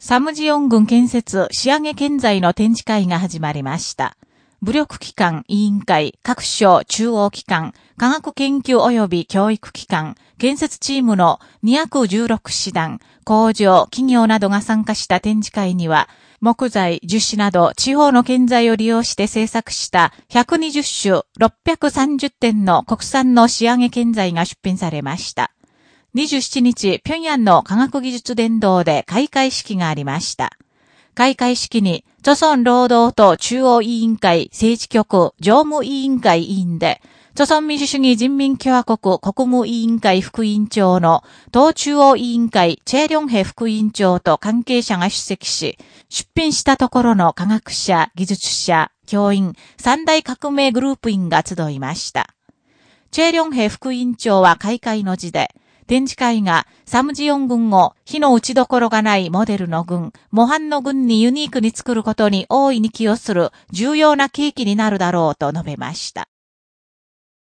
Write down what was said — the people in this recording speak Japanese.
サムジオン軍建設仕上げ建材の展示会が始まりました。武力機関委員会、各省中央機関、科学研究及び教育機関、建設チームの216師団、工場、企業などが参加した展示会には、木材、樹脂など地方の建材を利用して製作した120種630点の国産の仕上げ建材が出品されました。27日、平壌の科学技術伝道で開会式がありました。開会式に、著村労働党中央委員会政治局常務委員会委員で、著村民主主義人民共和国国務委員会副委員長の党中央委員会チェリョンヘ副委員長と関係者が出席し、出品したところの科学者、技術者、教員、三大革命グループ員が集いました。チェリョンヘ副委員長は開会の字で、展示会がサムジヨン軍を火の打ちどころがないモデルの軍、模範の軍にユニークに作ることに大いに寄与する重要な契機になるだろうと述べました。